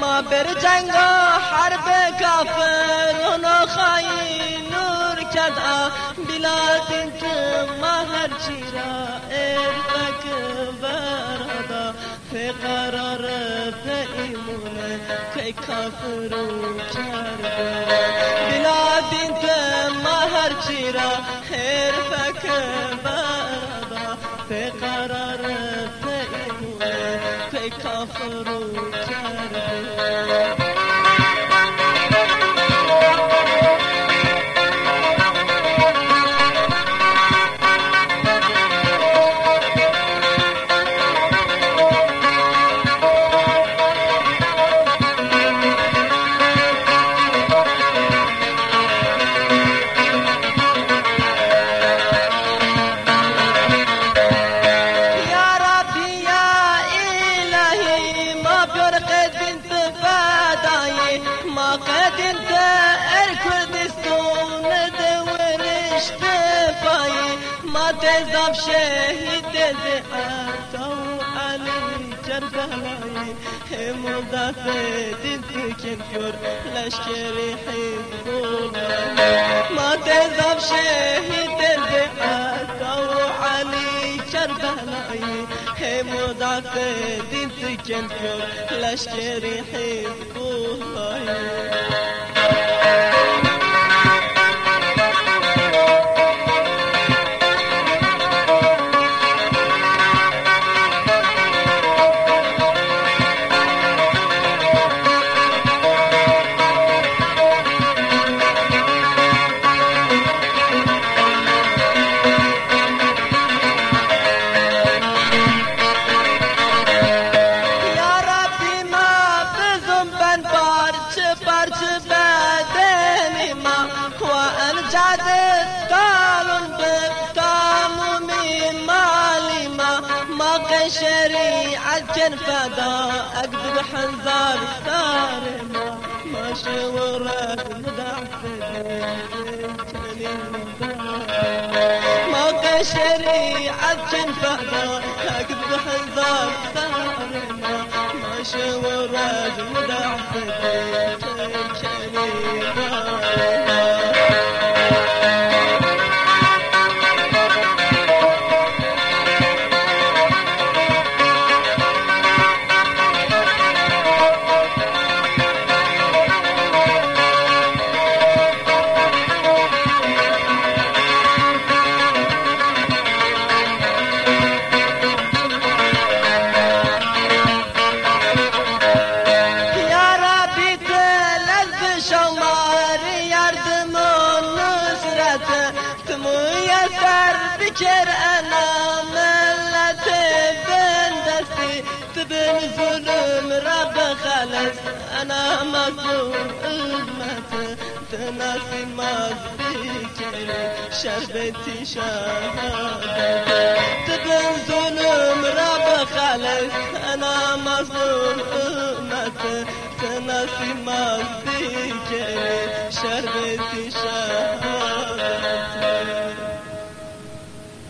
ما بر جنگ حرب کافر و خاین نور کد بلاد انت ما هر چیرا ارفک بردا في قرار في ایمونه که کافر و کرده بلاد انت ما هر چیرا ارفک بردا في قرار في ایمونه که کافر طاقت انت الكردستون دورشت فاي ما تزاب شهيد زعبت وعلي كربلاي مضافت تذكر لشكري حزبنا ما تزاب شهيد كربلاي مدافع انت كنكر لشكري حزب ചാതാലുണ്ട് شريعتك فدا أقدر حنزار ثار ما شورك مدعف ما كشريعتك فدا أقدر حنزار ثار ما شورك مدعف فکر انا ملت بین دستی تبین ظلم رب خلص. انا مظلوم امت تناسی ما فکر شربتی شهادت. تبین ظلم رب خلص. انا مظلوم امت تناسی ما فکر شربتی شهادت Thank you.